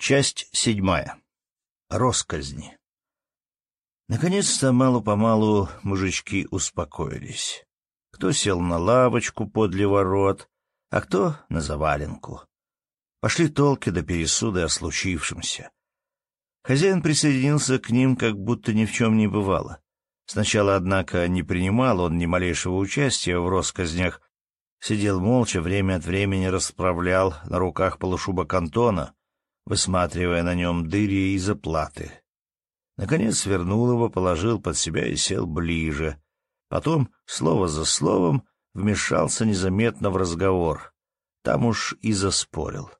Часть седьмая. Росказни. Наконец-то мало-помалу мужички успокоились. Кто сел на лавочку подле ворот, а кто на заваленку. Пошли толки до пересуды о случившемся. Хозяин присоединился к ним, как будто ни в чем не бывало. Сначала, однако, не принимал он ни малейшего участия в росказнях, сидел молча, время от времени расправлял на руках полушубок Антона — высматривая на нем дыри и заплаты. Наконец свернул его, положил под себя и сел ближе. Потом, слово за словом, вмешался незаметно в разговор. Там уж и заспорил.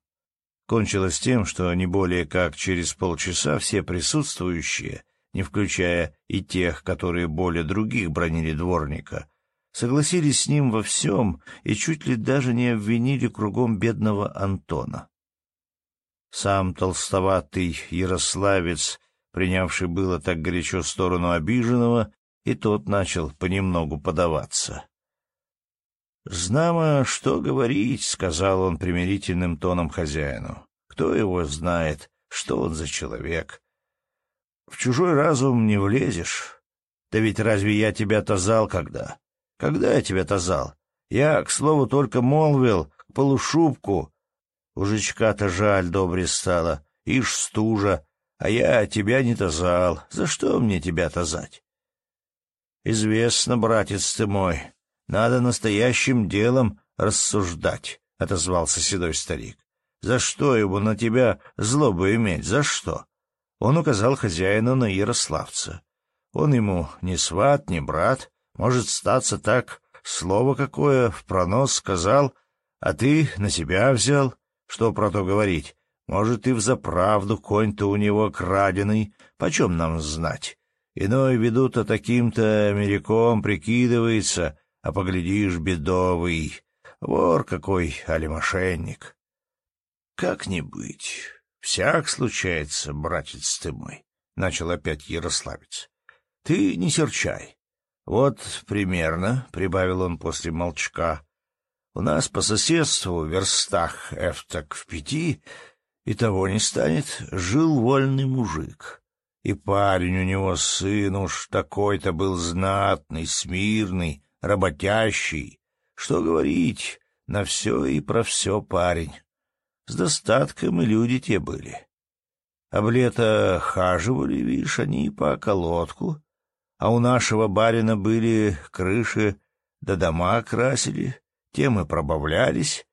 Кончилось тем, что не более как через полчаса все присутствующие, не включая и тех, которые более других бронили дворника, согласились с ним во всем и чуть ли даже не обвинили кругом бедного Антона. Сам толстоватый ярославец, принявший было так горячо сторону обиженного, и тот начал понемногу подаваться. «Знамо, что говорить», — сказал он примирительным тоном хозяину. «Кто его знает, что он за человек? В чужой разум не влезешь. Да ведь разве я тебя тазал когда? Когда я тебя тазал? Я, к слову, только молвил, к полушубку, у Жичка-то жаль добре стало, ишь стужа, а я тебя не тазал, за что мне тебя тазать? «Известно, братец ты мой, надо настоящим делом рассуждать», — отозвался седой старик. «За что его на тебя злобу иметь, за что?» Он указал хозяина на Ярославца. Он ему не сват, не брат, может статься так, слово какое в пронос сказал, а ты на себя взял. Что про то говорить? Может, и взаправду конь-то у него краденый, почем нам знать? Иной ведут-то а таким-то америком прикидывается, а поглядишь, бедовый. Вор какой, али мошенник. Как не быть? Всяк случается, братец ты мой, — начал опять Ярославец. Ты не серчай. Вот примерно, — прибавил он после молчка, — у нас по соседству, в верстах эфтак в пяти, и того не станет, жил вольный мужик. И парень у него сын уж такой-то был знатный, смирный, работящий. Что говорить, на все и про все парень. С достатком и люди те были. Об лето хаживали, видишь, они по колодку, а у нашего барина были крыши да дома красили, тем и пробавлялись,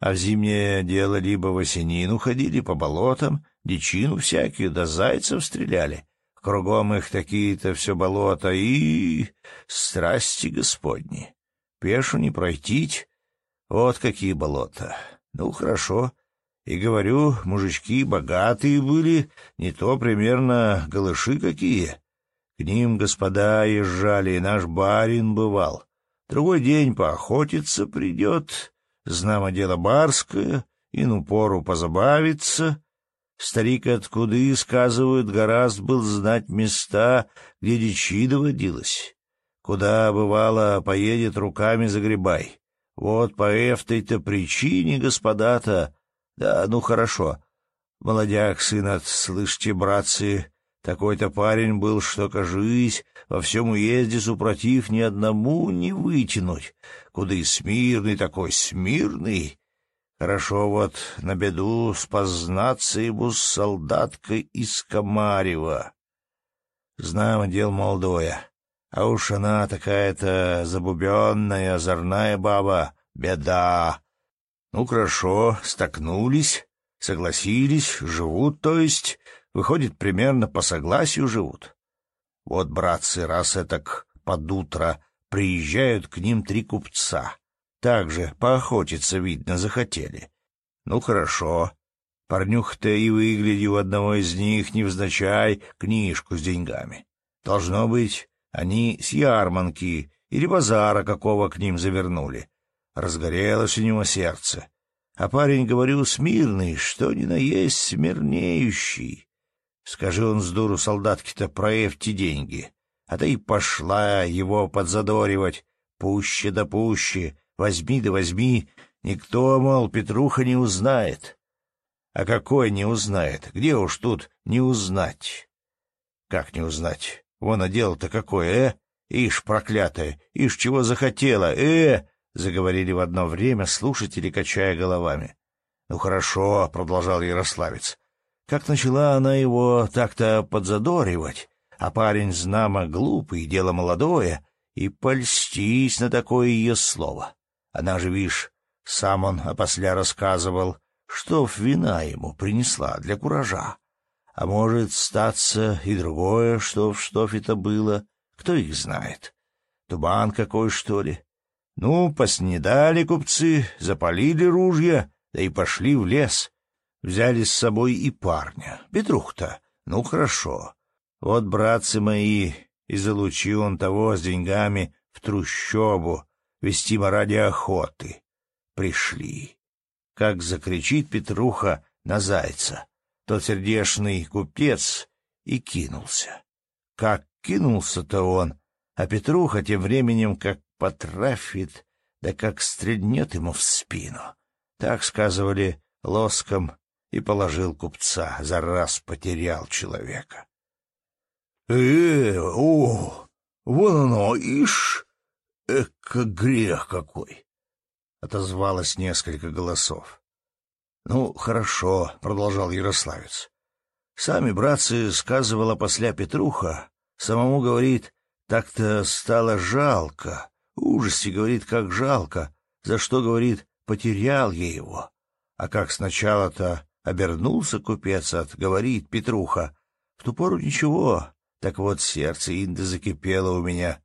а в зимнее дело либо в осенину ходили по болотам, дичину всякие, да зайцев стреляли. Кругом их такие-то все болота и... страсти господни. Пешу не пройтить. Вот какие болота. Ну, хорошо. И говорю, мужички богатые были, не то примерно голыши какие. К ним господа езжали, и наш барин бывал другой день поохотиться придет, знамо дело барское, и ну пору позабавиться. Старик откуда и сказывают, гораздо был знать места, где дичи доводилось. Куда, бывало, поедет руками загребай. Вот по эфтой-то причине, господа-то... Да, ну хорошо. Молодяк, сын от, слышите, братцы, такой-то парень был, что, кажись, во всем уезде супротив ни одному не вытянуть. Куда и смирный такой, смирный. Хорошо вот на беду спознаться ему с солдаткой из Комарева. Знамо дел молодое. А уж она такая-то забубенная, озорная баба. Беда. Ну, хорошо, стакнулись, согласились, живут, то есть... Выходит, примерно по согласию живут. Вот, братцы, раз этак под утро приезжают к ним три купца. Также поохотиться, видно, захотели. Ну, хорошо. Парнюха-то и выгляди у одного из них, невзначай, книжку с деньгами. Должно быть, они с ярманки или базара какого к ним завернули. Разгорелось у него сердце. А парень, говорю, смирный, что ни на есть смирнеющий. Скажи он с дуру солдатке-то проявьте деньги. А ты и пошла его подзадоривать. Пуще да пуще, возьми да возьми. Никто, мол, Петруха не узнает. А какой не узнает? Где уж тут не узнать? Как не узнать? Вон, а дело-то какое, э? Ишь, проклятая, ишь, чего захотела, э? Заговорили в одно время слушатели, качая головами. — Ну хорошо, — продолжал Ярославец, как начала она его так-то подзадоривать, а парень знамо глупый, дело молодое, и польстись на такое ее слово. Она же, вишь, сам он опосля рассказывал, что вина ему принесла для куража. А может, статься и другое, что в штофе-то было, кто их знает. Туман какой, что ли? Ну, поснедали купцы, запалили ружья, да и пошли в лес. Взяли с собой и парня. Петрух-то. Ну, хорошо. Вот, братцы мои, и залучил он того с деньгами в трущобу, вестимо ради охоты. Пришли. Как закричит Петруха на зайца. Тот сердешный купец и кинулся. Как кинулся-то он, а Петруха тем временем как потрафит, да как стрельнет ему в спину. Так сказывали лоском и положил купца, за раз потерял человека. — Э, о, вон оно, ишь, эка грех какой! — отозвалось несколько голосов. — Ну, хорошо, — продолжал Ярославец. — Сами, братцы, сказывала после Петруха, самому говорит, так-то стало жалко, ужасе, говорит, как жалко, за что, говорит, потерял я его. А как сначала-то Обернулся купец от, говорит Петруха. В ту пору ничего, так вот сердце Инды закипело у меня.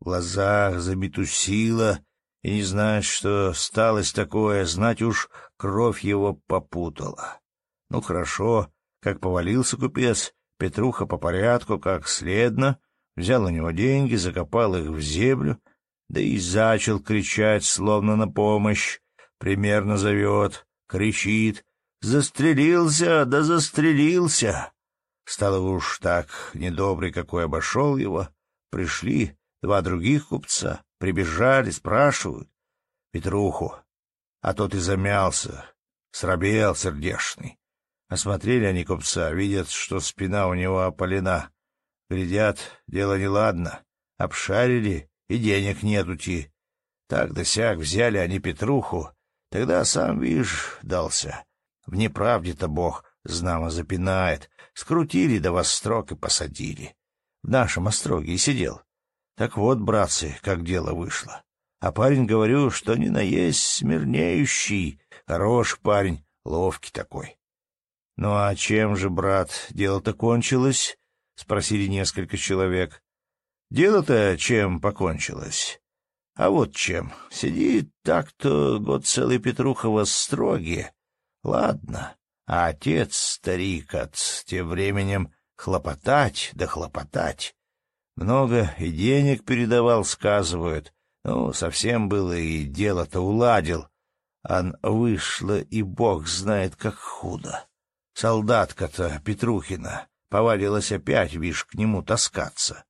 В глазах заметусило, и не знать, что сталось такое, знать уж кровь его попутала. Ну хорошо, как повалился купец, Петруха по порядку, как следно, взял у него деньги, закопал их в землю, да и зачал кричать, словно на помощь. Примерно зовет, кричит — застрелился, да застрелился. Стало уж так недобрый, какой обошел его. Пришли два других купца, прибежали, спрашивают. Петруху. А тот и замялся, срабел сердешный. Осмотрели они купца, видят, что спина у него опалена. Глядят, дело неладно. Обшарили, и денег нет ути. Так да сяк взяли они Петруху. Тогда, сам видишь, дался. В неправде-то Бог знамо запинает. Скрутили до да вас строк и посадили. В нашем остроге и сидел. Так вот, братцы, как дело вышло. А парень, говорю, что не наесть смирнеющий. Хорош парень, ловкий такой. — Ну а чем же, брат, дело-то кончилось? — спросили несколько человек. — Дело-то чем покончилось? — А вот чем. Сидит так-то год целый Петрухова в Ладно, а отец старик от тем временем хлопотать да хлопотать. Много и денег передавал, сказывают. Ну, совсем было и дело-то уладил. Ан вышло, и бог знает, как худо. Солдатка-то Петрухина повалилась опять, вишь, к нему таскаться.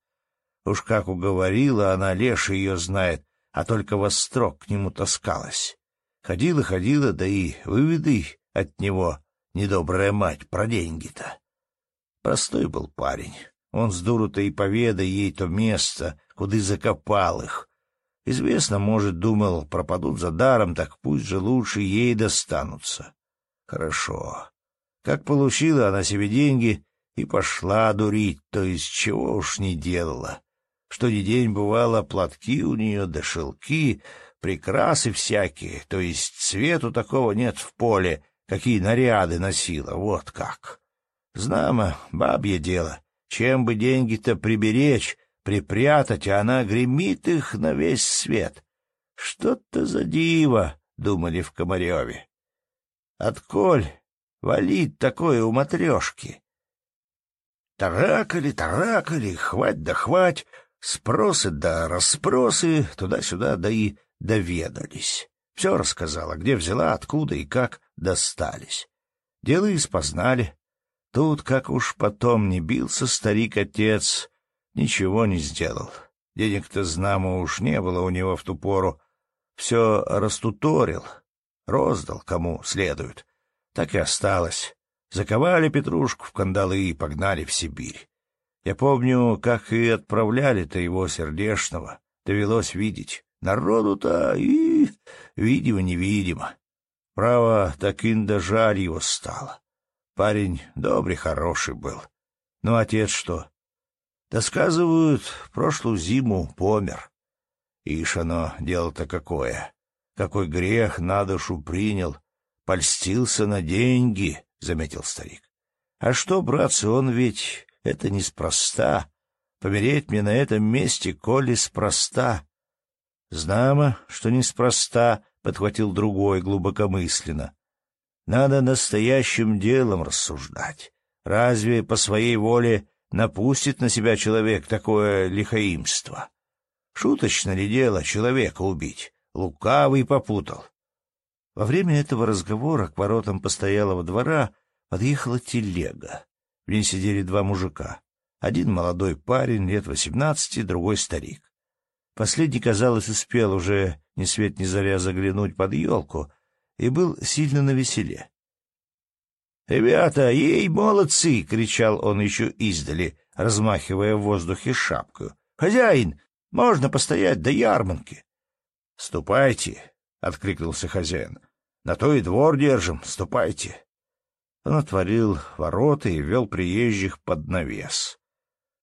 Уж как уговорила она, леший ее знает, а только вострок к нему таскалась. Ходила-ходила, да и выведай от него недобрая мать про деньги-то. Простой был парень. Он с дуру-то и поведа ей то место, куды закопал их. Известно, может, думал, пропадут за даром, так пусть же лучше ей достанутся. Хорошо. Как получила она себе деньги и пошла дурить, то из чего уж не делала. Что ни день бывало, платки у нее да шелки, прикрасы всякие, то есть цвету такого нет в поле, какие наряды носила, вот как. Знамо, бабье дело, чем бы деньги-то приберечь, припрятать, а она гремит их на весь свет. Что-то за диво, — думали в Комареве. Отколь валит такое у матрешки? Таракали, таракали, хвать да хвать, спросы да расспросы, туда-сюда да и доведались. Все рассказала, где взяла, откуда и как, достались. Дело испознали. Тут, как уж потом не бился старик-отец, ничего не сделал. Денег-то знамо уж не было у него в ту пору. Все растуторил, роздал кому следует. Так и осталось. Заковали Петрушку в кандалы и погнали в Сибирь. Я помню, как и отправляли-то его сердешного. Довелось видеть. Народу-то и видимо-невидимо. Право, так инда жаль его стало. Парень добрый, хороший был. Ну, отец что? Досказывают, прошлую зиму помер. Ишь оно, дело-то какое. Какой грех на душу принял. Польстился на деньги, — заметил старик. А что, братцы, он ведь это неспроста. Помереть мне на этом месте, коли спроста. Знамо, что неспроста, — подхватил другой глубокомысленно. «Надо настоящим делом рассуждать. Разве по своей воле напустит на себя человек такое лихоимство? Шуточно ли дело человека убить? Лукавый попутал». Во время этого разговора к воротам постоялого двора подъехала телега. В ней сидели два мужика. Один молодой парень, лет восемнадцати, другой старик. Последний, казалось, успел уже ни свет ни заря заглянуть под елку и был сильно навеселе. «Ребята, ей, молодцы!» — кричал он еще издали, размахивая в воздухе шапку. «Хозяин, можно постоять до ярмарки!» «Ступайте!» — откликнулся хозяин. «На то и двор держим, ступайте!» Он отворил ворота и вел приезжих под навес.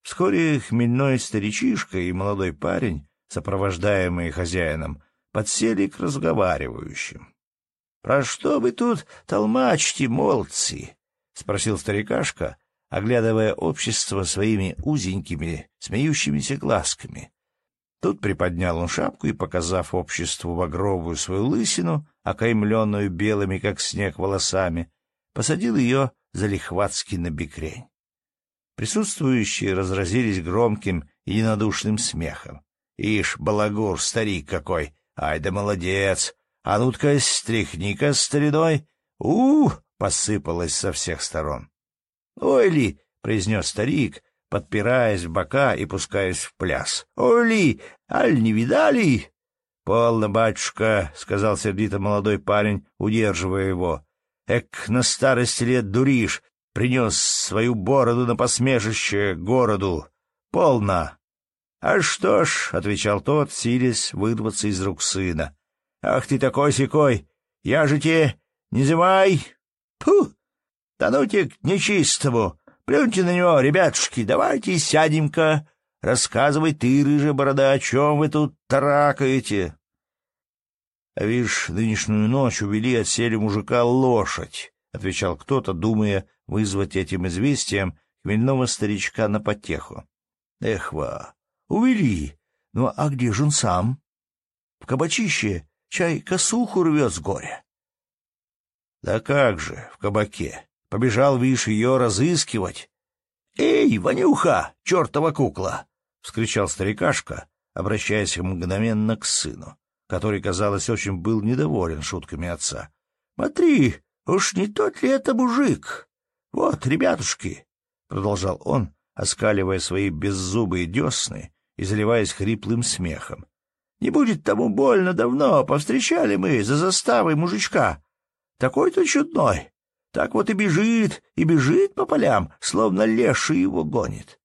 Вскоре хмельной старичишка и молодой парень сопровождаемые хозяином, подсели к разговаривающим. — Про что вы тут толмачьте, молодцы? — спросил старикашка, оглядывая общество своими узенькими, смеющимися глазками. Тут приподнял он шапку и, показав обществу багровую свою лысину, окаймленную белыми, как снег, волосами, посадил ее за лихватский на бекрень. Присутствующие разразились громким единодушным смехом. Ишь, балагур, старик какой! Ай да молодец! А ну-ка, стряхни-ка, стариной! у посыпалось со всех сторон. «Ой ли!» — произнес старик, подпираясь в бока и пускаясь в пляс. «Ой ли! Аль не видали?» «Полно, батюшка!» — сказал сердито молодой парень, удерживая его. «Эк, на старости лет дуришь! Принес свою бороду на посмешище городу! Полно! «А что ж», — отвечал тот, силясь вырваться из рук сына. «Ах ты такой секой! Я же тебе не зимай! Пу! Да ну к нечистому! Плюньте на него, ребятушки, давайте сядем-ка! Рассказывай ты, рыжая борода, о чем вы тут тракаете. «А видишь, нынешнюю ночь увели от сели мужика лошадь», — отвечал кто-то, думая вызвать этим известием хмельного старичка на потеху. «Эх, ва! увели. Ну а где же он сам? В кабачище чай косуху рвет с горя. Да как же, в кабаке. Побежал, видишь, ее разыскивать. «Эй, вонюха, чертова кукла!» — вскричал старикашка, обращаясь мгновенно к сыну, который, казалось, очень был недоволен шутками отца. «Смотри, уж не тот ли это мужик? Вот, ребятушки!» — продолжал он, оскаливая свои беззубые десны и заливаясь хриплым смехом. «Не будет тому больно давно, повстречали мы за заставой мужичка. Такой-то чудной, так вот и бежит, и бежит по полям, словно леший его гонит.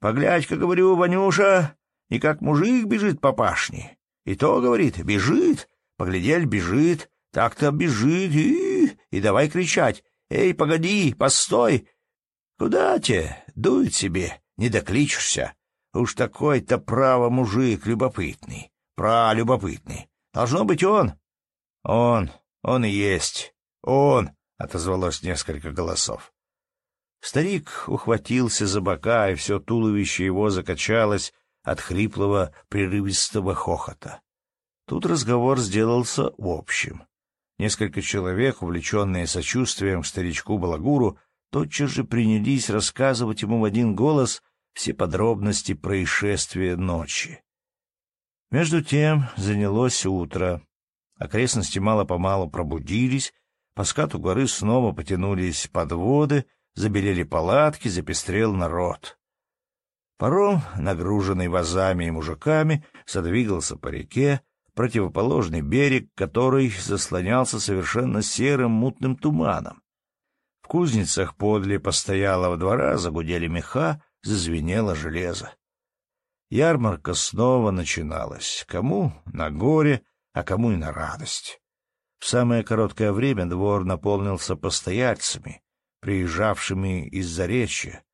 Поглядь-ка, говорю, Ванюша, и как мужик бежит по пашне. И то, говорит, бежит, поглядель, бежит, так-то бежит, и... и давай кричать. Эй, погоди, постой! Куда те? Дует себе, не докличешься. Уж такой-то право мужик любопытный. Про любопытный. Должно быть он. Он, он и есть. Он, — отозвалось несколько голосов. Старик ухватился за бока, и все туловище его закачалось от хриплого прерывистого хохота. Тут разговор сделался общим. Несколько человек, увлеченные сочувствием к старичку Балагуру, тотчас же принялись рассказывать ему в один голос — все подробности происшествия ночи. Между тем занялось утро. Окрестности мало-помалу пробудились, по скату горы снова потянулись подводы, забелели палатки, запестрел народ. Паром, нагруженный вазами и мужиками, содвигался по реке, противоположный берег, который заслонялся совершенно серым мутным туманом. В кузницах подле постоялого двора загудели меха, зазвенело железо. Ярмарка снова начиналась. Кому на горе, а кому и на радость. В самое короткое время двор наполнился постояльцами, приезжавшими из Заречья.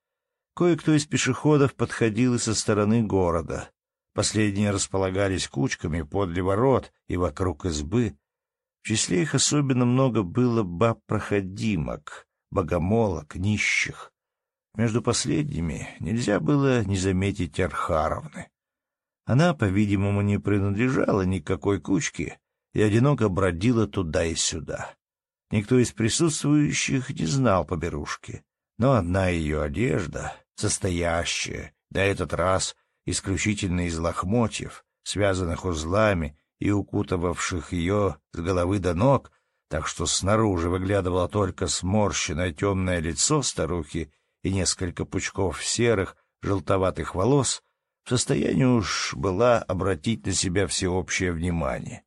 Кое-кто из пешеходов подходил и со стороны города. Последние располагались кучками подле ворот и вокруг избы. В числе их особенно много было баб-проходимок, богомолок, нищих. Между последними нельзя было не заметить Архаровны. Она, по-видимому, не принадлежала никакой кучке и одиноко бродила туда и сюда. Никто из присутствующих не знал поберушки, но одна ее одежда, состоящая, на этот раз исключительно из лохмотьев, связанных узлами и укутывавших ее с головы до ног, так что снаружи выглядывало только сморщенное темное лицо старухи и несколько пучков серых, желтоватых волос, в состоянии уж была обратить на себя всеобщее внимание.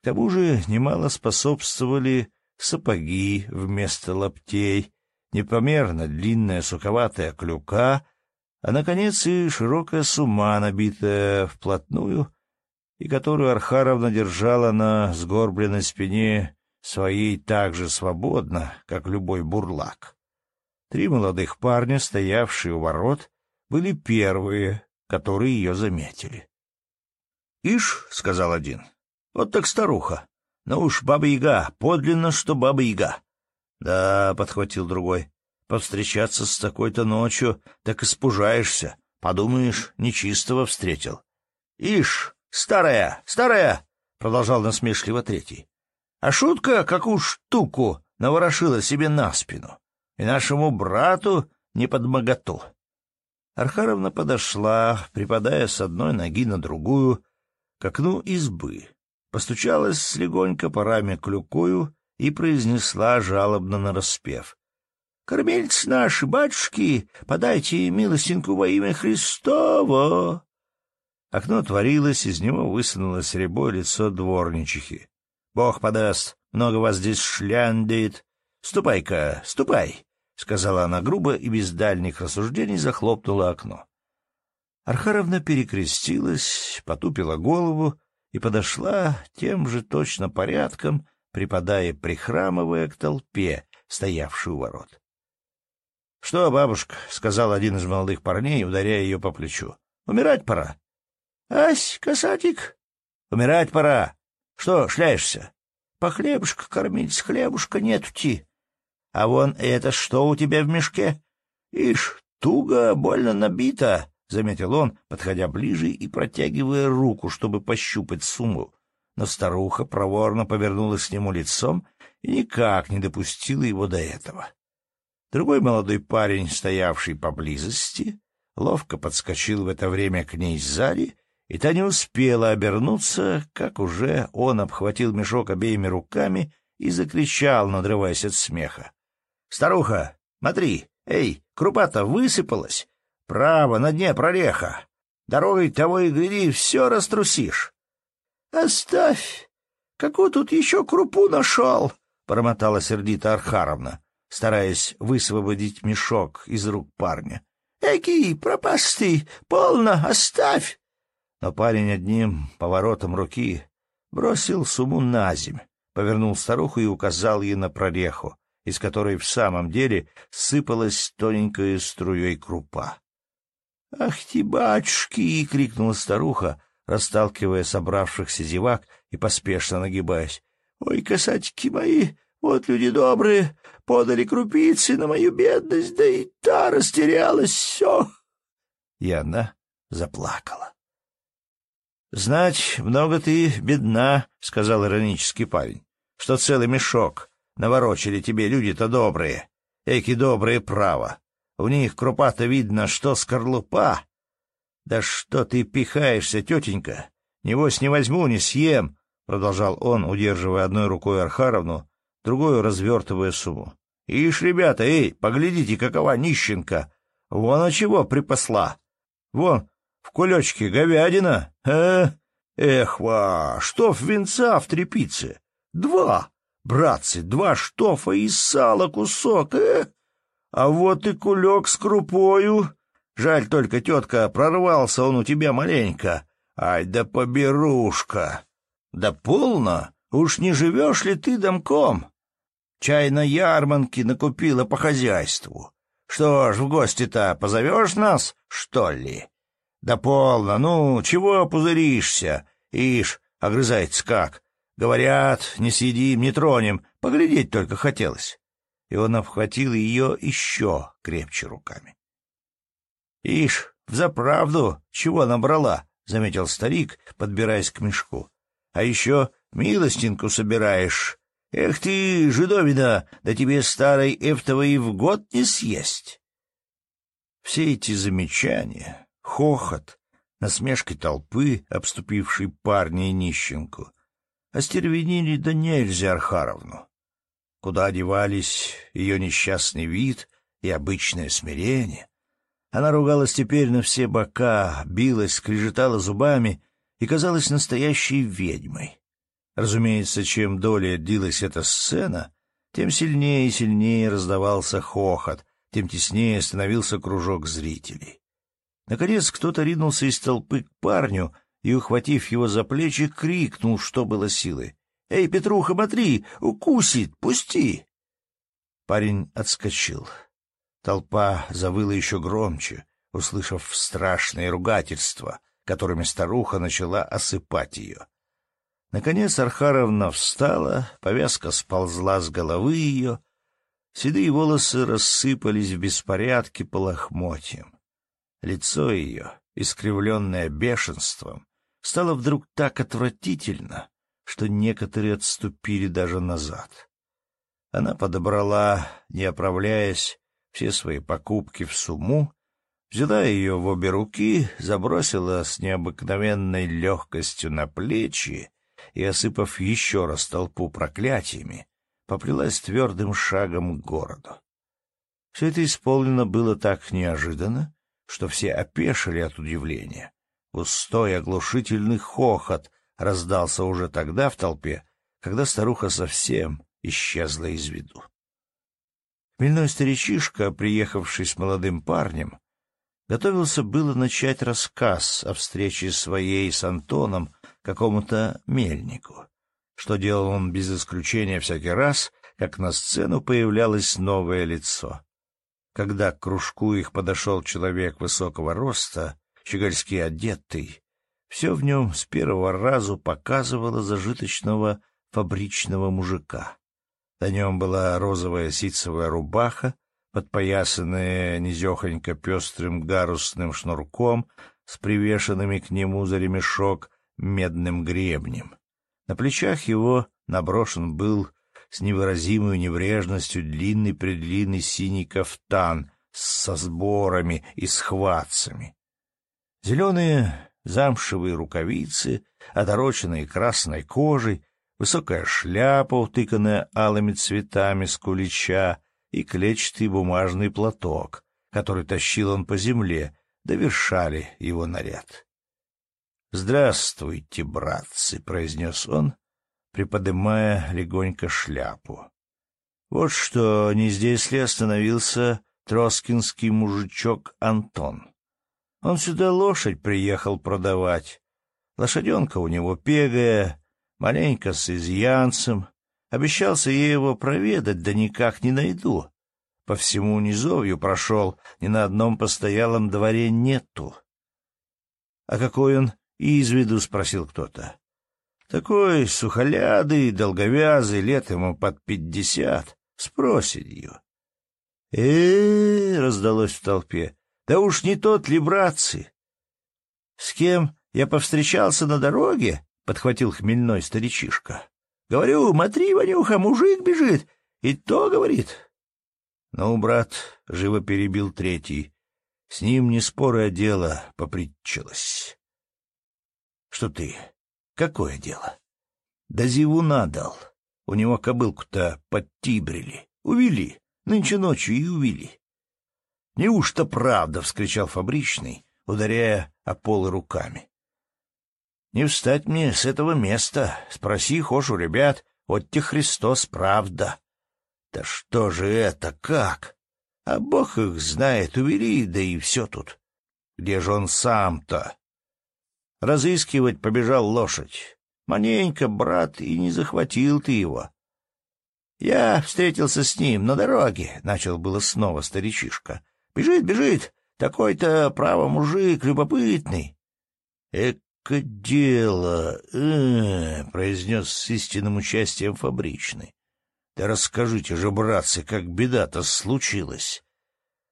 К тому же немало способствовали сапоги вместо лаптей, непомерно длинная суковатая клюка, а, наконец, и широкая сума, набитая вплотную, и которую Архаровна держала на сгорбленной спине своей так же свободно, как любой бурлак. Три молодых парня, стоявшие у ворот, были первые, которые ее заметили. «Ишь», — сказал один, — «вот так старуха. Ну уж, баба-яга, подлинно, что баба-яга». «Да», — подхватил другой, — «повстречаться с такой-то ночью, так испужаешься, подумаешь, нечистого встретил». «Ишь, старая, старая!» — продолжал насмешливо третий. «А шутка, как уж штуку, наворошила себе на спину» и нашему брату не под моготу. Архаровна подошла, припадая с одной ноги на другую, к окну избы, постучалась слегонько по раме клюкую и произнесла жалобно нараспев. — "Кормельцы наши, батюшки, подайте милостинку во имя Христово! Окно творилось, из него высунулось рябое лицо дворничихи. — Бог подаст, много вас здесь шляндит. Ступай-ка, ступай! — сказала она грубо и без дальних рассуждений захлопнула окно. Архаровна перекрестилась, потупила голову и подошла тем же точно порядком, припадая, прихрамывая к толпе, стоявшей у ворот. — Что, бабушка, — сказал один из молодых парней, ударяя ее по плечу, — умирать пора. — Ась, касатик, умирать пора. Что шляешься? — По хлебушка кормить, с хлебушка нету-ти. А вон это что у тебя в мешке? Ишь, туго, больно набито, — заметил он, подходя ближе и протягивая руку, чтобы пощупать сумму. Но старуха проворно повернулась к нему лицом и никак не допустила его до этого. Другой молодой парень, стоявший поблизости, ловко подскочил в это время к ней сзади, и та не успела обернуться, как уже он обхватил мешок обеими руками и закричал, надрываясь от смеха. «Старуха, смотри! Эй, крупа-то высыпалась! Право, на дне прореха! Дорогой того и гляди, все раструсишь!» «Оставь! Какую тут еще крупу нашел?» — промотала сердито Архаровна, стараясь высвободить мешок из рук парня. «Эки, пропасти! Полно! Оставь!» Но парень одним поворотом руки бросил сумму на земь, повернул старуху и указал ей на прореху, из которой в самом деле сыпалась тоненькая струей крупа. — Ах ты, батюшки! — крикнула старуха, расталкивая собравшихся зевак и поспешно нагибаясь. — Ой, касатики мои! Вот люди добрые! Подали крупицы на мою бедность, да и та растерялась! Все! И она заплакала. — Знать, много ты бедна, — сказал иронический парень, — что целый мешок Наворочили тебе люди-то добрые. Эки добрые право. В них крупа-то видно, что скорлупа. Да что ты пихаешься, тетенька? Негось не возьму, не съем, — продолжал он, удерживая одной рукой Архаровну, другой развертывая сумму. — Ишь, ребята, эй, поглядите, какова нищенка! Вон от чего припасла! Вон, в кулечке говядина! Э? Эх, ва, что в венца в трепице? Два! Братцы, два штофа и сала кусок, э? А вот и кулек с крупою. Жаль только, тетка, прорвался он у тебя маленько. Ай да поберушка! Да полно! Уж не живешь ли ты домком? Чай на ярманке накупила по хозяйству. Что ж, в гости-то позовешь нас, что ли? Да полно, ну, чего пузыришься? Ишь, огрызается как. Говорят, не сидим, не тронем, поглядеть только хотелось. И он обхватил ее еще крепче руками. — Ишь, взаправду, чего набрала, — заметил старик, подбираясь к мешку. — А еще милостинку собираешь. Эх ты, жидовина, да тебе старой эфтовой в год не съесть. Все эти замечания, хохот, насмешки толпы, обступившей парня и нищенку — остервенили да нельзя Архаровну. Куда девались ее несчастный вид и обычное смирение? Она ругалась теперь на все бока, билась, скрежетала зубами и казалась настоящей ведьмой. Разумеется, чем долее длилась эта сцена, тем сильнее и сильнее раздавался хохот, тем теснее становился кружок зрителей. Наконец кто-то ринулся из толпы к парню — и, ухватив его за плечи, крикнул, что было силы. «Эй, Петруха, смотри! Укусит! Пусти!» Парень отскочил. Толпа завыла еще громче, услышав страшные ругательства, которыми старуха начала осыпать ее. Наконец Архаровна встала, повязка сползла с головы ее, седые волосы рассыпались в беспорядке по лохмотьям. Лицо ее, искривленное бешенством, стало вдруг так отвратительно, что некоторые отступили даже назад. Она подобрала, не оправляясь, все свои покупки в сумму, взяла ее в обе руки, забросила с необыкновенной легкостью на плечи и, осыпав еще раз толпу проклятиями, поплелась твердым шагом к городу. Все это исполнено было так неожиданно, что все опешили от удивления. Густой оглушительный хохот раздался уже тогда в толпе, когда старуха совсем исчезла из виду. Мельной старичишка, приехавший с молодым парнем, готовился было начать рассказ о встрече своей с Антоном какому-то мельнику, что делал он без исключения всякий раз, как на сцену появлялось новое лицо. Когда к кружку их подошел человек высокого роста, щегольски одетый, все в нем с первого разу показывало зажиточного фабричного мужика. На нем была розовая ситцевая рубаха, подпоясанная низехонько пестрым гарусным шнурком с привешенными к нему за ремешок медным гребнем. На плечах его наброшен был с невыразимой неврежностью длинный-предлинный синий кафтан со сборами и схватцами. Зеленые замшевые рукавицы, отороченные красной кожей, высокая шляпа, утыканная алыми цветами с кулича, и клетчатый бумажный платок, который тащил он по земле, довершали его наряд. «Здравствуйте, братцы!» — произнес он, приподнимая легонько шляпу. «Вот что, не здесь ли остановился троскинский мужичок Антон?» Он сюда лошадь приехал продавать. Лошаденка у него пегая, маленько с изъянцем. Обещался я его проведать, да никак не найду. По всему низовью прошел, ни на одном постоялом дворе нету. — А какой он из виду? — спросил кто-то. — Такой сухолядый, долговязый, лет ему под пятьдесят, с проседью. Э, -э, -э, -э раздалось в толпе. Да уж не тот ли, братцы? — С кем я повстречался на дороге? — подхватил хмельной старичишка. — Говорю, смотри, Ванюха, мужик бежит, и то говорит. — Ну, брат, — живо перебил третий, — с ним не спорое а дело попритчилось. — Что ты? Какое дело? — Да зеву надал. У него кобылку-то подтибрили, увели, нынче ночью и увели. «Неужто правда?» — вскричал фабричный, ударяя о пол руками. «Не встать мне с этого места. Спроси, хожу, ребят, вот те Христос, правда». «Да что же это, как? А Бог их знает, увели, да и все тут. Где же он сам-то?» Разыскивать побежал лошадь. «Маненько, брат, и не захватил ты его». «Я встретился с ним на дороге», — начал было снова старичишка. Бежит, бежит! Такой-то, право, мужик, любопытный!» «Эко дело!» э -э -э — произнес с истинным участием фабричный. «Да расскажите же, братцы, как беда-то случилась!»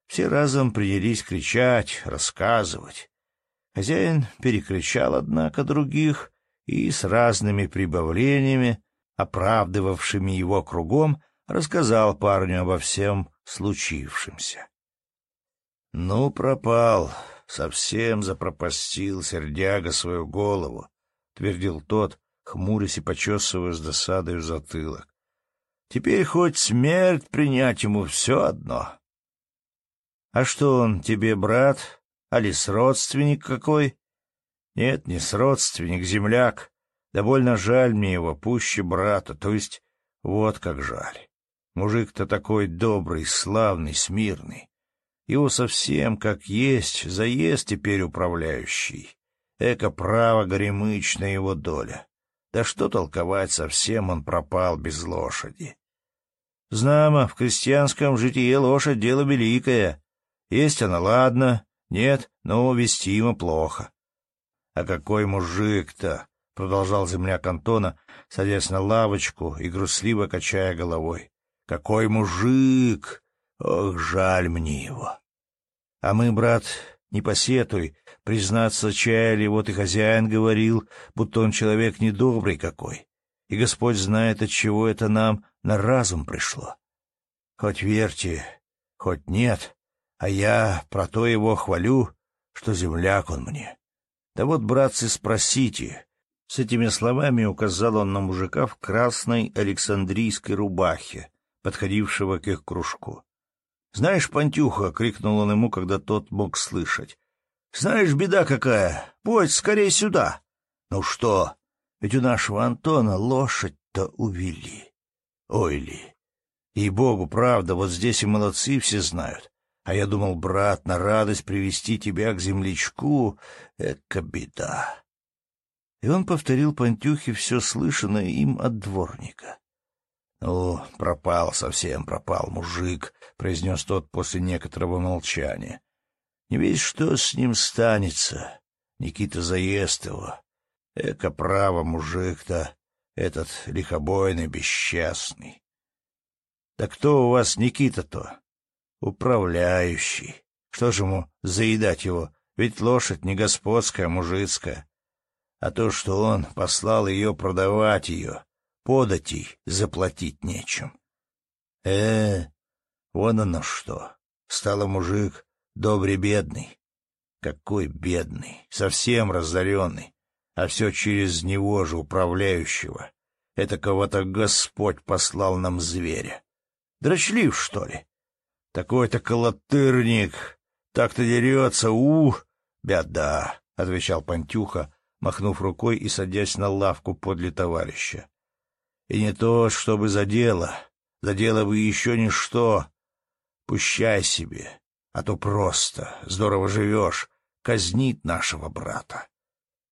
Все разом принялись кричать, рассказывать. Хозяин перекричал, однако, других и с разными прибавлениями, оправдывавшими его кругом, рассказал парню обо всем случившемся. Ну, пропал, совсем запропастил сердяга свою голову, — твердил тот, хмурясь и почесывая с досадой затылок. Теперь хоть смерть принять ему все одно. — А что он тебе, брат? Али с родственник какой? — Нет, не с родственник, земляк. Довольно жаль мне его, пуще брата, то есть вот как жаль. Мужик-то такой добрый, славный, смирный. Его совсем как есть заезд теперь управляющий. Эко право горемычная его доля. Да что толковать, совсем он пропал без лошади. Знамо, в крестьянском житии лошадь — дело великое. Есть она, ладно, нет, но вестимо плохо. — А какой мужик-то! — продолжал земляк Антона, садясь на лавочку и грустливо качая головой. — Какой мужик! Ох, жаль мне его. А мы, брат, не посетуй, признаться чаяли, вот и хозяин говорил, будто он человек недобрый какой. И Господь знает, от чего это нам на разум пришло. Хоть верьте, хоть нет, а я про то его хвалю, что земляк он мне. Да вот, братцы, спросите. С этими словами указал он на мужика в красной Александрийской рубахе, подходившего к их кружку. «Знаешь, Пантюха!» — крикнул он ему, когда тот мог слышать. «Знаешь, беда какая! Пойдь скорее сюда!» «Ну что? Ведь у нашего Антона лошадь-то увели. Ой ли! И богу правда, вот здесь и молодцы все знают. А я думал, брат, на радость привести тебя к землячку — эка беда!» И он повторил Пантюхе все слышанное им от дворника. «Ну, пропал совсем, пропал мужик!» — произнес тот после некоторого молчания. «Не весь что с ним станется. Никита заест его. Эко право, мужик-то, этот лихобойный, бесчастный». «Да кто у вас Никита-то?» «Управляющий. Что же ему заедать его? Ведь лошадь не господская, а мужицкая. А то, что он послал ее продавать ее, податей заплатить нечем». «Э, Вон оно что. Стало мужик добрый бедный. Какой бедный, совсем разоренный. А все через него же управляющего. Это кого-то Господь послал нам зверя. Дрочлив, что ли? Такой-то колотырник, так-то дерется, у, беда, — отвечал Пантюха, махнув рукой и садясь на лавку подле товарища. И не то, чтобы задело, задело бы еще ничто, Пущай себе, а то просто, здорово живешь, казнит нашего брата.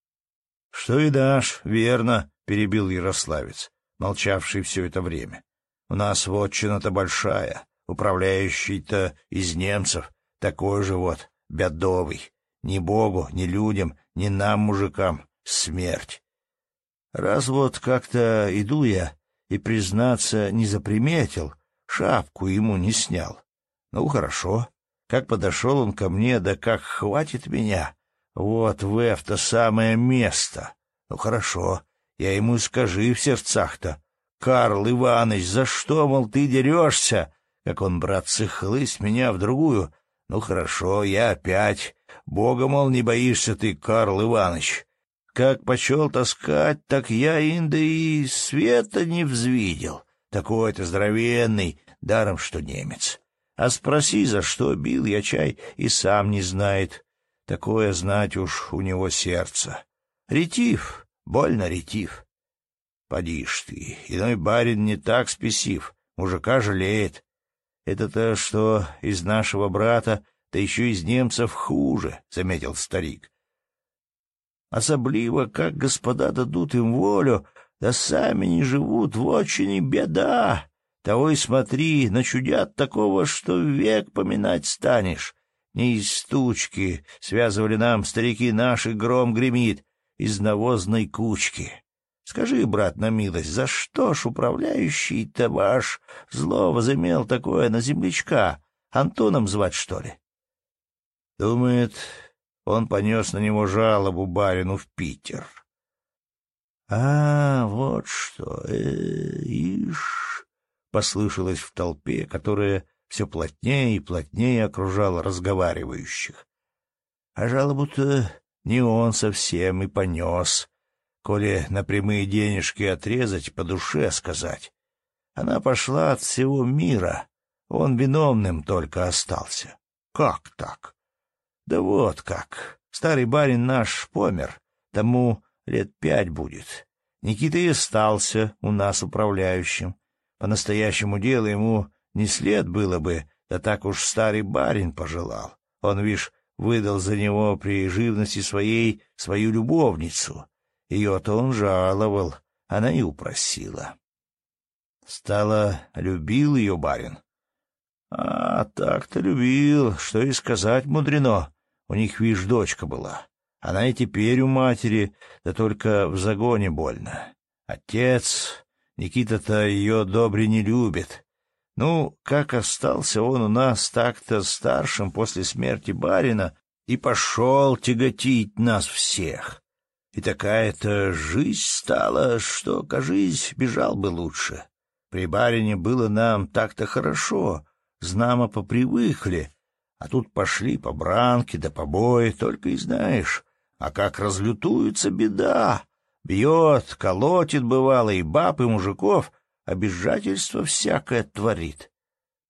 — Что и дашь, верно, — перебил Ярославец, молчавший все это время. — У нас вотчина-то большая, управляющий-то из немцев, такой же вот, бедовый. Ни богу, ни людям, ни нам, мужикам, смерть. Раз вот как-то иду я и, признаться, не заприметил, шапку ему не снял. Ну, хорошо. Как подошел он ко мне, да как хватит меня. Вот в это самое место. Ну, хорошо. Я ему скажи в сердцах-то. Карл Иванович, за что, мол, ты дерешься? Как он, братцы, хлысь меня в другую. Ну, хорошо, я опять. Бога, мол, не боишься ты, Карл Иванович. Как почел таскать, так я инда и света не взвидел. Такой-то здоровенный, даром что немец. А спроси, за что бил я чай, и сам не знает. Такое знать уж у него сердце. Ретив, больно ретив. Поди ж ты, иной барин не так спесив, мужика жалеет. Это-то, что из нашего брата, да еще из немцев хуже, — заметил старик. Особливо, как господа дадут им волю, да сами не живут, в очень беда. Того и смотри, начудят такого, что век поминать станешь. Не из стучки связывали нам старики наши, гром гремит, из навозной кучки. Скажи, брат, на милость, за что ж управляющий-то ваш зло возымел такое на землячка? Антоном звать, что ли? Думает, он понес на него жалобу барину в Питер. А, вот что, э, ишь послышалось в толпе, которая все плотнее и плотнее окружала разговаривающих. А жалобу-то не он совсем и понес, коли на прямые денежки отрезать, по душе сказать. Она пошла от всего мира, он виновным только остался. Как так? Да вот как. Старый барин наш помер, тому лет пять будет. Никита и остался у нас управляющим. По-настоящему делу ему не след было бы, да так уж старый барин пожелал. Он, вишь, выдал за него при живности своей свою любовницу. Ее-то он жаловал, она и упросила. Стало, любил ее барин. А так-то любил, что и сказать мудрено. У них, вишь, дочка была. Она и теперь у матери, да только в загоне больно. Отец Никита-то ее добре не любит. Ну, как остался он у нас так-то старшим после смерти барина и пошел тяготить нас всех. И такая-то жизнь стала, что, кажись, бежал бы лучше. При барине было нам так-то хорошо, знамо попривыкли, а тут пошли по бранке да побои, только и знаешь. А как разлютуется беда! Бьет, колотит, бывало, и баб, и мужиков, обижательство всякое творит.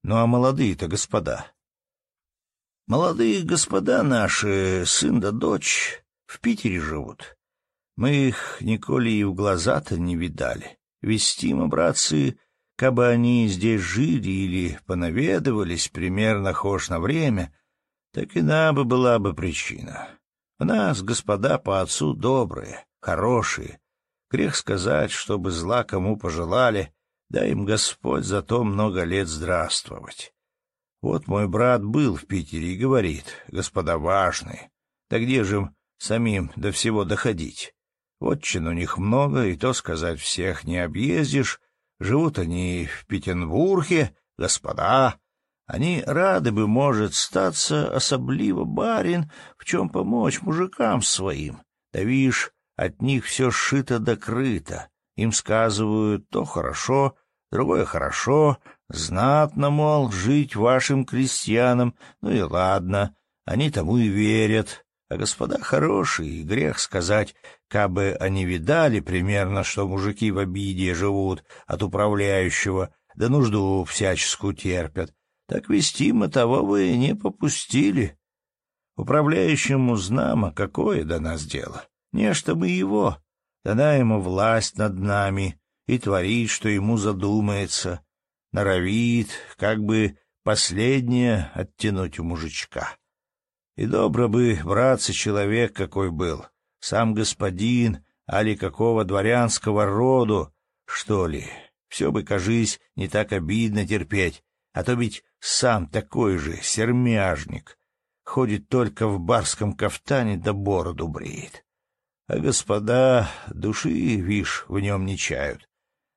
Ну а молодые-то господа? Молодые господа наши, сын да дочь, в Питере живут. Мы их, Николи, и в глаза-то не видали. Вестимо, братцы, кабы они здесь жили или понаведывались примерно хошь на время, так и на бы была бы причина. У нас господа по отцу добрые, хорошие. Грех сказать, чтобы зла кому пожелали, да им Господь зато много лет здравствовать. Вот мой брат был в Питере и говорит, господа важные, да где же им самим до всего доходить? Отчин у них много, и то сказать всех не объездишь, живут они в Петербурге, господа, они рады бы, может, статься, особливо барин, в чем помочь мужикам своим. Да вишь, от них все сшито докрыто. Им сказывают то хорошо, другое хорошо, знатно, мол, жить вашим крестьянам, ну и ладно, они тому и верят. А господа хорошие, грех сказать, кабы они видали примерно, что мужики в обиде живут от управляющего, да нужду всяческую терпят, так вести мы того бы не попустили. Управляющему знамо, какое до нас дело. Нечто бы его, дана ему власть над нами и творит, что ему задумается, норовит, как бы последнее оттянуть у мужичка. И добро бы, братцы, человек какой был, сам господин, али какого дворянского роду, что ли. Все бы, кажись, не так обидно терпеть, а то ведь сам такой же сермяжник. Ходит только в барском кафтане да бороду бреет. А господа души, вишь, в нем не чают.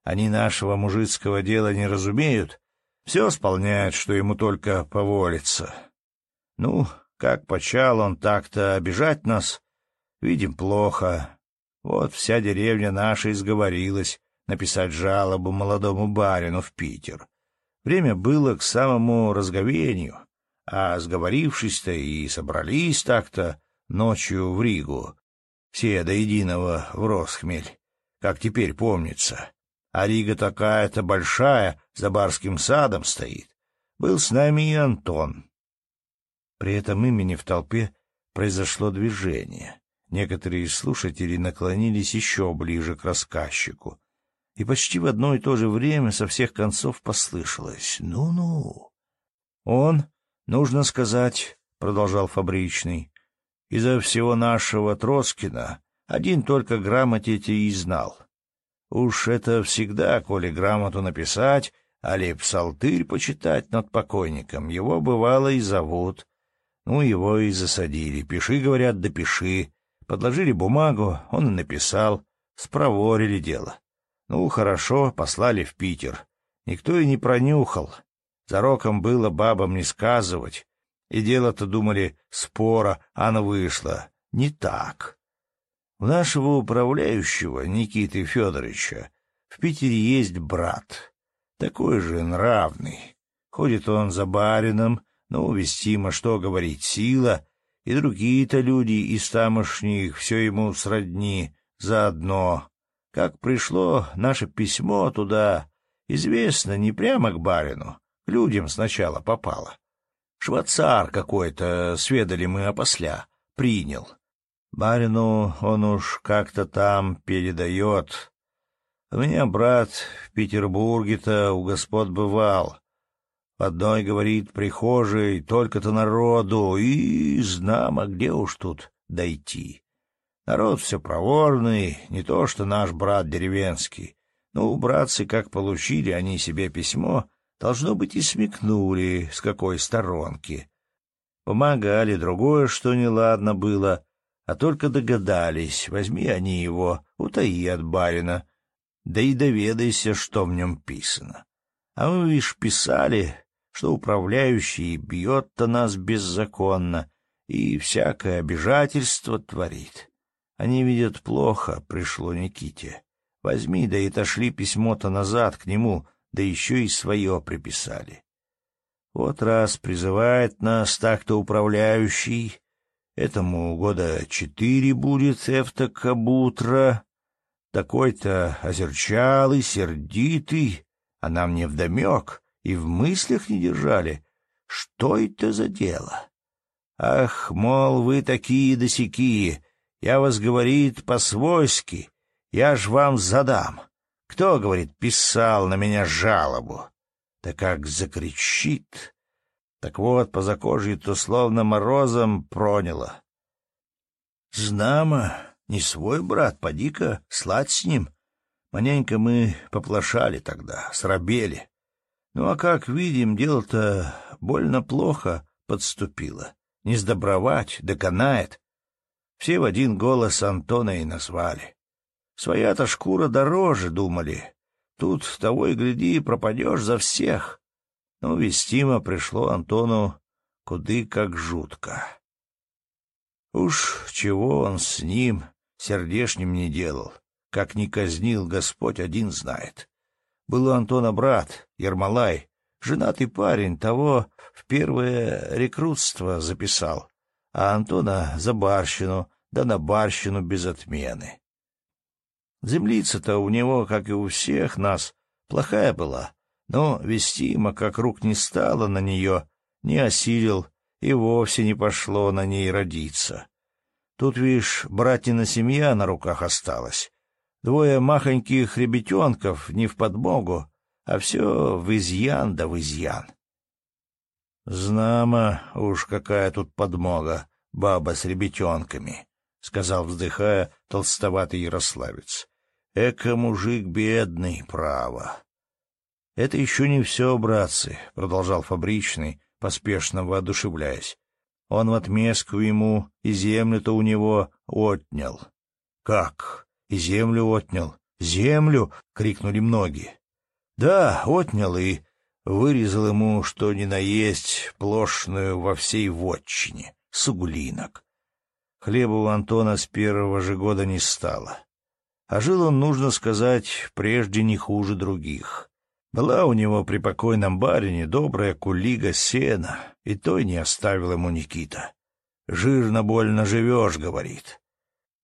Они нашего мужицкого дела не разумеют, все исполняют, что ему только поволится. Ну, как почал он так-то обижать нас, видим плохо. Вот вся деревня наша изговорилась написать жалобу молодому барину в Питер. Время было к самому разговению, а сговорившись-то и собрались так-то ночью в Ригу все до единого врос хмель, как теперь помнится. А Рига такая-то большая, за барским садом стоит. Был с нами и Антон. При этом имени в толпе произошло движение. Некоторые из слушателей наклонились еще ближе к рассказчику. И почти в одно и то же время со всех концов послышалось «Ну-ну». «Он, нужно сказать», — продолжал фабричный, Изо всего нашего Троскина один только грамот эти и знал. Уж это всегда, коли грамоту написать, али псалтырь почитать над покойником, его бывало и зовут. Ну, его и засадили. Пиши, говорят, да. Подложили бумагу, он и написал. Спроворили дело. Ну, хорошо, послали в Питер. Никто и не пронюхал. За роком было бабам не сказывать. И дело-то, думали, спора, она вышла. Не так. У нашего управляющего, Никиты Федоровича, в Питере есть брат. Такой же нравный. Ходит он за барином, но вестимо, что говорит сила. И другие-то люди из тамошних, все ему сродни, заодно. Как пришло наше письмо туда, известно, не прямо к барину, к людям сначала попало. Швацар какой-то, сведали мы опосля, принял. Барину он уж как-то там передает. У меня брат в Петербурге-то у господ бывал. В одной, говорит, прихожей, только-то народу, и знамо, где уж тут дойти. Народ все проворный, не то что наш брат деревенский. Ну, братцы, как получили они себе письмо, Должно быть, и смекнули, с какой сторонки. Помогали, другое, что неладно было, а только догадались, возьми они его, утаи от барина, да и доведайся, что в нем писано. А мы, видишь, писали, что управляющий бьет-то нас беззаконно и всякое обижательство творит. Они видят плохо, пришло Никите. Возьми, да и отошли письмо-то назад к нему, да еще и свое приписали. Вот раз призывает нас так-то управляющий, этому года четыре будет эвтокабутра, такой-то озерчалый, сердитый, а нам не вдомек и в мыслях не держали, что это за дело. Ах, мол, вы такие досякие, я вас, говорит, по-свойски, я ж вам задам. Кто, говорит, писал на меня жалобу? Да как закричит! Так вот, по закожью-то словно морозом проняло. Знамо, не свой брат, поди-ка, слать с ним. Маненько мы поплашали тогда, срабели. Ну а как видим, дело-то больно плохо подступило. Не сдобровать, доконает. Все в один голос Антона и назвали. Своя-то шкура дороже, думали. Тут того и гляди, пропадешь за всех. Но вестимо пришло Антону куды как жутко. Уж чего он с ним сердешним не делал, как не казнил Господь один знает. Был у Антона брат, Ермолай, женатый парень, того в первое рекрутство записал, а Антона за барщину, да на барщину без отмены. Землица-то у него, как и у всех нас, плохая была, но вестима как рук не стало на нее, не осилил и вовсе не пошло на ней родиться. Тут, видишь, братина семья на руках осталась. Двое махоньких ребятенков не в подмогу, а все в изъян да в изъян. «Знамо уж какая тут подмога, баба с ребятенками», — сказал, вздыхая, толстоватый ярославец. Эко мужик бедный, право. — Это еще не все, братцы, — продолжал фабричный, поспешно воодушевляясь. Он в отместку ему и землю-то у него отнял. — Как? И землю отнял? Землю? — крикнули многие. — Да, отнял и вырезал ему, что ни наесть, плошную во всей вотчине, суглинок. Хлеба у Антона с первого же года не стало. А жил он, нужно сказать, прежде не хуже других. Была у него при покойном барине добрая кулига сена, и той не оставил ему Никита. «Жирно больно живешь», — говорит.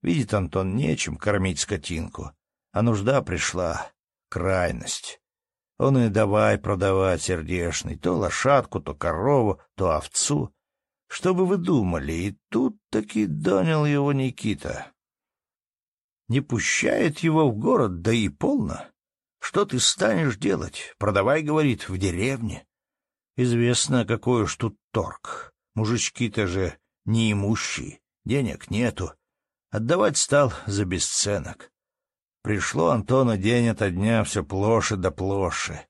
Видит Антон, нечем кормить скотинку, а нужда пришла, крайность. Он и давай продавать сердешный, то лошадку, то корову, то овцу. Что бы вы думали, и тут таки донял его Никита не пущает его в город, да и полно. Что ты станешь делать? Продавай, говорит, в деревне. Известно, какой уж тут торг. Мужички-то же неимущие, денег нету. Отдавать стал за бесценок. Пришло Антона день ото дня все плоше да плоше.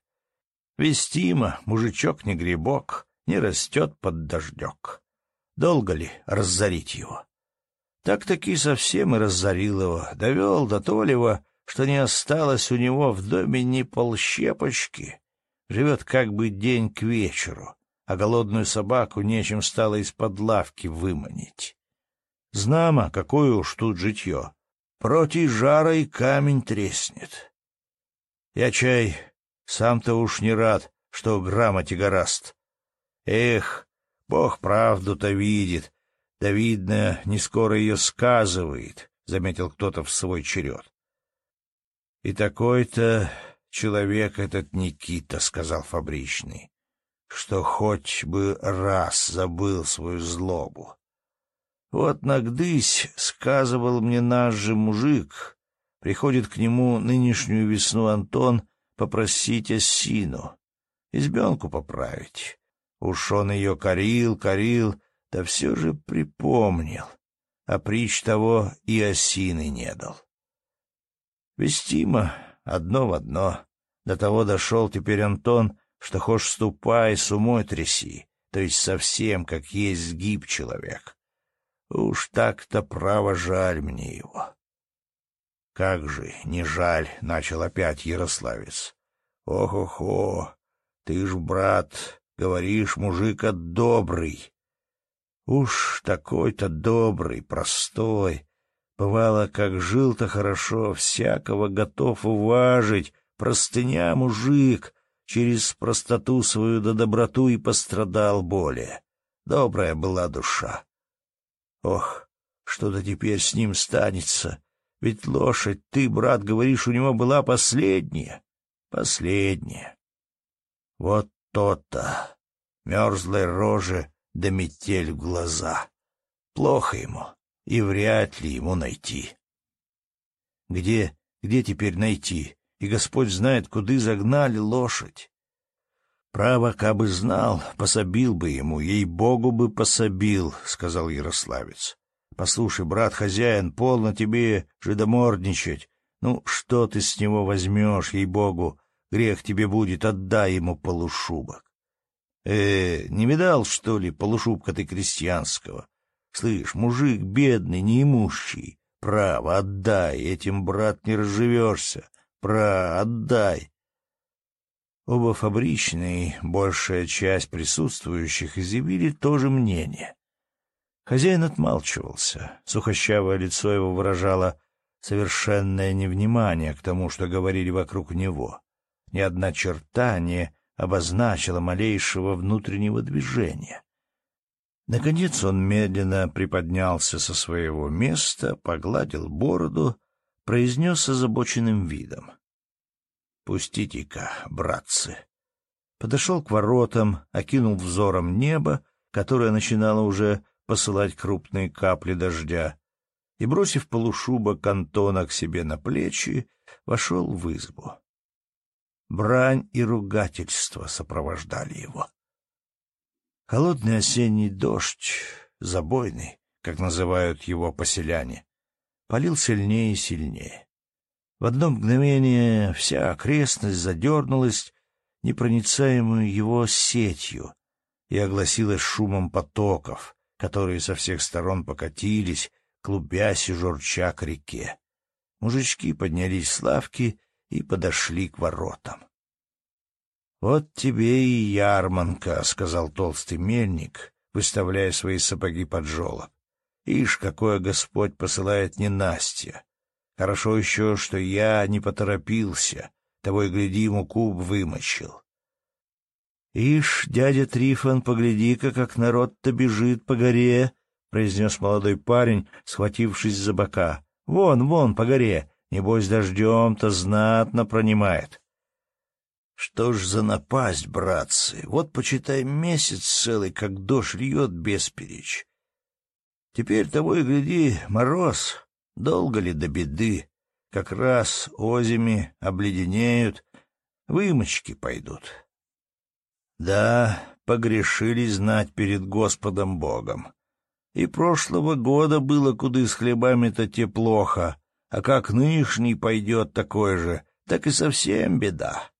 Вестимо, мужичок не грибок, не растет под дождек. Долго ли разорить его? так-таки совсем и разорил его, довел до Толева, что не осталось у него в доме ни полщепочки. Живет как бы день к вечеру, а голодную собаку нечем стало из-под лавки выманить. Знамо, какое уж тут житье. Против жара и камень треснет. Я чай, сам-то уж не рад, что грамоте гораст. Эх, бог правду-то видит, да, видно, не скоро ее сказывает, — заметил кто-то в свой черед. — И такой-то человек этот Никита, — сказал фабричный, — что хоть бы раз забыл свою злобу. Вот нагдысь, — сказывал мне наш же мужик, приходит к нему нынешнюю весну Антон попросить осину, избенку поправить. Уж он ее корил, корил, да все же припомнил, а притч того и осины не дал. Вестимо, одно в одно. До того дошел теперь Антон, что хошь ступай, с умой тряси, то есть совсем, как есть сгиб человек. Уж так-то право жаль мне его. — Как же, не жаль, — начал опять Ярославец. — Ох-охо, ты ж, брат, говоришь, мужик а добрый, Уж такой-то добрый, простой. Бывало, как жил-то хорошо, всякого готов уважить. Простыня мужик через простоту свою да доброту и пострадал более. Добрая была душа. Ох, что-то теперь с ним станется. Ведь лошадь, ты, брат, говоришь, у него была последняя. Последняя. Вот то-то. Мерзлой рожи да метель в глаза. Плохо ему, и вряд ли ему найти. Где, где теперь найти? И Господь знает, куды загнали лошадь. Право, кабы знал, пособил бы ему, ей-богу бы пособил, — сказал Ярославец. Послушай, брат, хозяин, полно тебе жидомордничать. Ну, что ты с него возьмешь, ей-богу? Грех тебе будет, отдай ему полушубок. Э, не видал, что ли, полушубка ты крестьянского? Слышь, мужик бедный, неимущий. Право, отдай, этим, брат, не разживешься. Право, отдай. Оба фабричные, большая часть присутствующих, изъявили то же мнение. Хозяин отмалчивался. Сухощавое лицо его выражало совершенное невнимание к тому, что говорили вокруг него. Ни одна черта не обозначила малейшего внутреннего движения. Наконец он медленно приподнялся со своего места, погладил бороду, произнес с озабоченным видом. — Пустите-ка, братцы. Подошел к воротам, окинул взором небо, которое начинало уже посылать крупные капли дождя, и, бросив полушубок Антона к себе на плечи, вошел в избу брань и ругательства сопровождали его. Холодный осенний дождь, забойный, как называют его поселяне, полил сильнее и сильнее. В одно мгновение вся окрестность задернулась непроницаемую его сетью и огласилась шумом потоков, которые со всех сторон покатились, клубясь и журча к реке. Мужички поднялись с лавки и подошли к воротам. «Вот тебе и ярманка», — сказал толстый мельник, выставляя свои сапоги под жолоб. «Ишь, какое Господь посылает ненастье! Хорошо еще, что я не поторопился, того и гляди, ему куб вымочил». «Ишь, дядя Трифон, погляди-ка, как народ-то бежит по горе!» — произнес молодой парень, схватившись за бока. «Вон, вон, по горе! Небось, дождем-то знатно пронимает. Что ж за напасть, братцы? Вот, почитай, месяц целый, как дождь льет бесперечь. Теперь того и гляди, мороз. Долго ли до беды? Как раз озими обледенеют, вымочки пойдут. Да, погрешили знать перед Господом Богом. И прошлого года было куда с хлебами-то теплохо, а как нынешний пойдет такой же, так и совсем беда.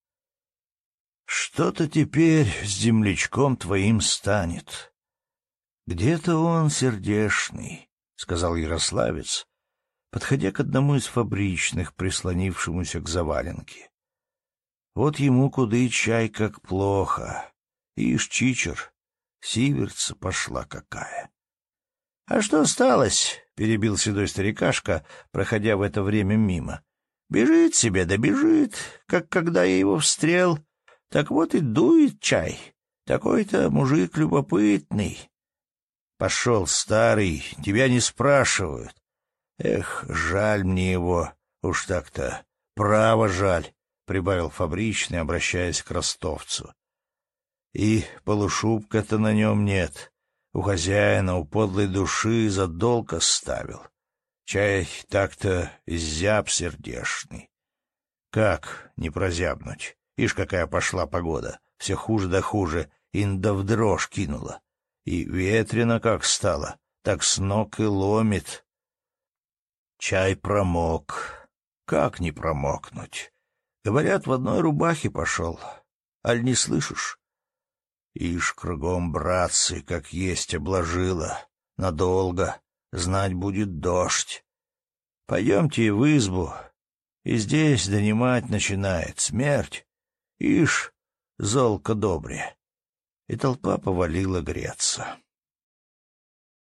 Что-то теперь с землячком твоим станет. Где-то он сердешный, — сказал Ярославец, подходя к одному из фабричных, прислонившемуся к заваленке. Вот ему куды чай как плохо. Ишь, чичер, сиверца пошла какая. — А что осталось? — перебил седой старикашка, проходя в это время мимо. «Бежит себе, да бежит, как когда я его встрел. Так вот и дует чай. Такой-то мужик любопытный». «Пошел, старый, тебя не спрашивают». «Эх, жаль мне его, уж так-то, право жаль», — прибавил фабричный, обращаясь к ростовцу. «И полушубка-то на нем нет». У хозяина, у подлой души за долг оставил. Чай так-то изяб сердешный. Как не прозябнуть? Ишь, какая пошла погода. Все хуже да хуже. Инда в дрожь кинула. И ветрено как стало, так с ног и ломит. Чай промок. Как не промокнуть? Говорят, в одной рубахе пошел. Аль не слышишь? Ишь кругом, братцы, как есть обложила. Надолго. Знать будет дождь. Пойдемте в избу. И здесь донимать начинает смерть. Ишь, золко добре. И толпа повалила греться.